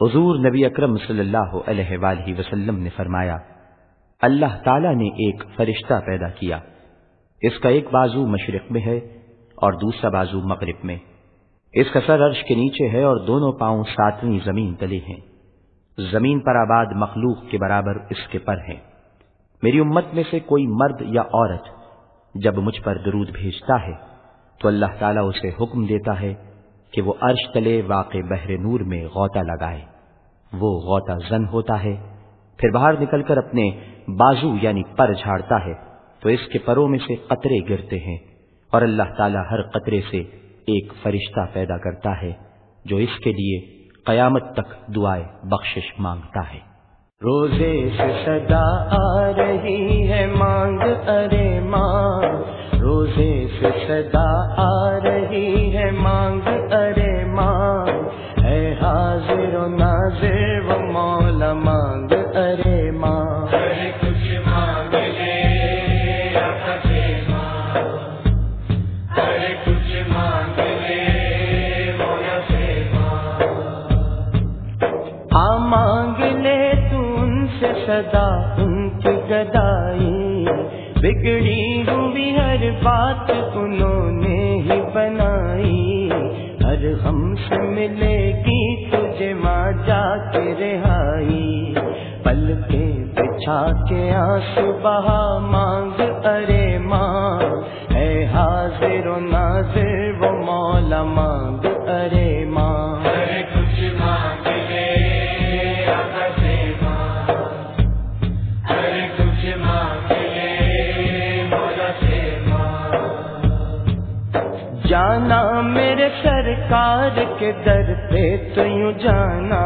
حضور نبی اکرم صلی اللہ علیہ وآلہ وسلم نے فرمایا، اللہ تعالی نے ایک فرشتہ پیدا کیا۔ اس کا ایک بازو مشرق میں ہے اور دوسرا بازو مغرب میں۔ اس کا سر عرش کے نیچے ہے اور دونوں پاؤں ساتویں زمین تلے ہیں۔ زمین پر آباد مخلوق کے برابر اس کے پر ہیں۔ میری امت میں سے کوئی مرد یا عورت جب مجھ پر درود بھیجتا ہے تو اللہ تعالیٰ اسے حکم دیتا ہے کہ وہ عرش تلے واقع بحر نور میں غوطہ لگائے۔ وہ غوطہ زن ہوتا ہے، پھر باہر نکل کر اپنے بازو یعنی پر جھاڑتا ہے، تو اس کے پروں میں سے قطرے گرتے ہیں۔ اور اللہ تعالیٰ ہر قطرے سے ایک فرشتہ پیدا کرتا ہے، جو اس کے لیے قیامت تک دعائیں بخشش مانگتا ہے۔ روزے سے صدا آ رہی ہے، مانگ ارے ماں۔ روزے سے صدا آ رہی ہے، مانگ، ارے ماں ہے حاضر و ناظر و مولا، مانگ، ارے ماں صدا، ان کی گدائی۔ بگڑی ہوئی ہر بات انہوں نے ہی بنائی۔ ہر ہم سے ملے گی تجھے ماں جا کے رہائی۔ پل کے بچھا کے آنسو بہا مانگ، ارے ماں، اے حاضر و ناظر، وہ مولا مانگ۔ جانا میرے سرکار کے در پہ تو یوں جانا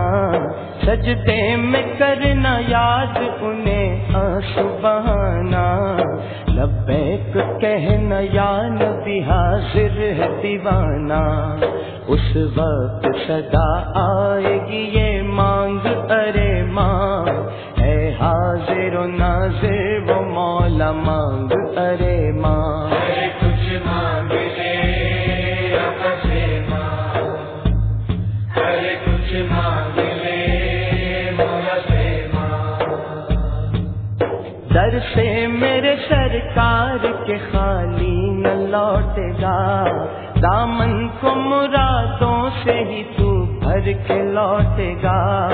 سجدے میں کرنا یاد انہیں آنسو بہانا لبیک کہنا یا نبی حاضر ہے دیوانہ اس وقت صدا آئے گی یہ مانگ ارے ماں اے حاضر و ناظر وہ مولا مانگ میرے سرکار کے خالی نہ لوٹے گا۔ دامن کو مرادوں سے ہی تو بھر کے لوٹے گا۔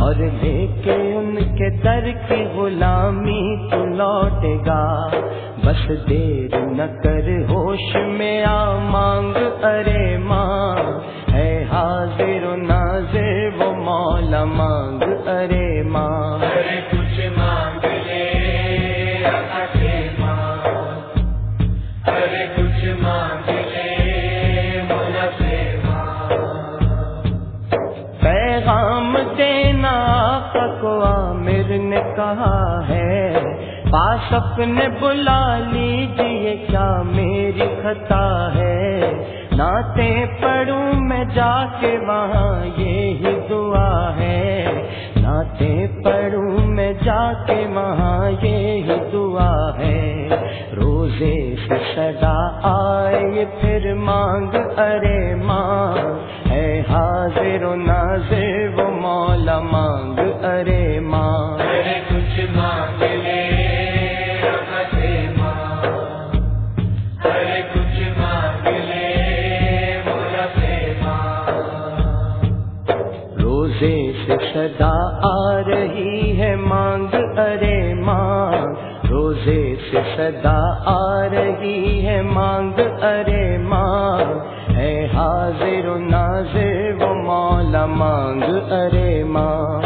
اور لے کے ان کے در کی غلامی تو لوٹے گا۔ بس دیر نہ کر ہوش میں آمان نے کہا ہے؟ پاس اپنے بلا لیجیے کیا میری خطا ہے؟ ناتے پڑھوں میں جا کے، وہاں یہی دعا ہے۔ ناتے پڑھوں میں جا کے، وہاں یہی دعا ہے۔ روزے سے صدا آئے، پھر مانگ، ارے ماں ہے حاضر و ناظر سے روزے سے صدا آ رہی ہے مانگ، ارے ماں۔ روزے سے صدا آ رہی ہے مانگ، ارے ماں۔ ہے حاضر و ناظر، وہ مولا مانگ، ارے ماں۔